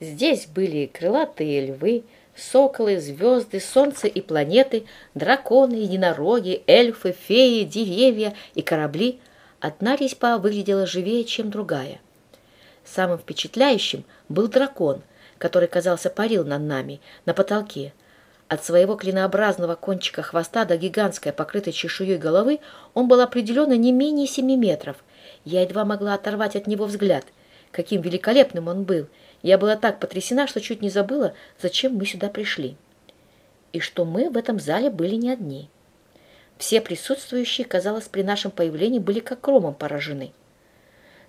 Здесь были крылатые львы, соколы, звезды, солнце и планеты, драконы, единороги, эльфы, феи, деревья и корабли. Одна резьба выглядела живее, чем другая. Самым впечатляющим был дракон, который, казался, парил над нами на потолке. От своего клинообразного кончика хвоста до гигантской, покрытой чешуей головы, он был определенно не менее семи метров. Я едва могла оторвать от него взгляд. Каким великолепным он был! Я была так потрясена, что чуть не забыла, зачем мы сюда пришли. И что мы в этом зале были не одни. Все присутствующие, казалось, при нашем появлении были как громом поражены.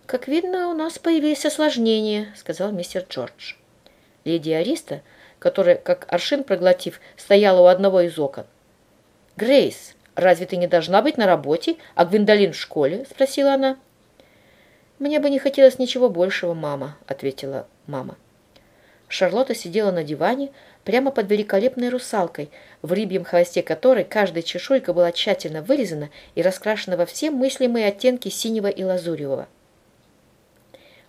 «Как видно, у нас появились осложнения», — сказал мистер Джордж. Леди Ариста которая, как аршин проглотив, стояла у одного из окон. «Грейс, разве ты не должна быть на работе, а Гвиндолин в школе?» – спросила она. «Мне бы не хотелось ничего большего, мама», – ответила мама. Шарлотта сидела на диване прямо под великолепной русалкой, в рыбьем хвосте которой каждая чешуйка была тщательно вырезана и раскрашена во все мыслимые оттенки синего и лазуревого.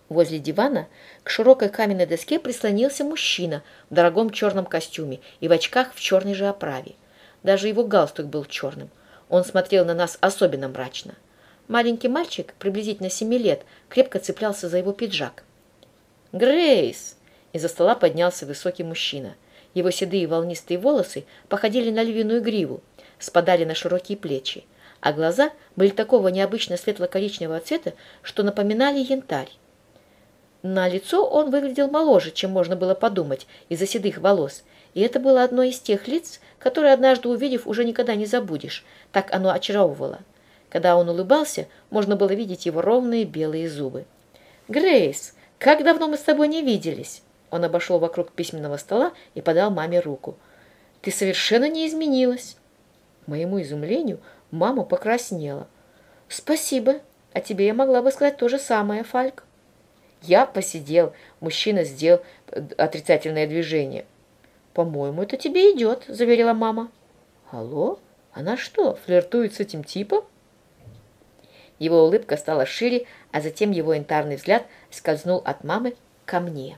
Возле дивана к широкой каменной доске прислонился мужчина в дорогом черном костюме и в очках в черной же оправе. Даже его галстук был черным. Он смотрел на нас особенно мрачно. Маленький мальчик, приблизительно семи лет, крепко цеплялся за его пиджак. «Грейс!» Из-за стола поднялся высокий мужчина. Его седые волнистые волосы походили на львиную гриву, спадали на широкие плечи, а глаза были такого необычно светло-коричневого цвета, что напоминали янтарь. На лицо он выглядел моложе, чем можно было подумать, из-за седых волос, и это было одно из тех лиц, которые, однажды увидев, уже никогда не забудешь. Так оно очаровывало. Когда он улыбался, можно было видеть его ровные белые зубы. «Грейс, как давно мы с тобой не виделись?» Он обошел вокруг письменного стола и подал маме руку. «Ты совершенно не изменилась!» К моему изумлению мама покраснела. «Спасибо. А тебе я могла бы сказать то же самое, Фальк». Я посидел. Мужчина сделал э, отрицательное движение. «По-моему, это тебе идет», — заверила мама. «Алло? Она что, флиртует с этим типом?» Его улыбка стала шире, а затем его янтарный взгляд скользнул от мамы ко мне.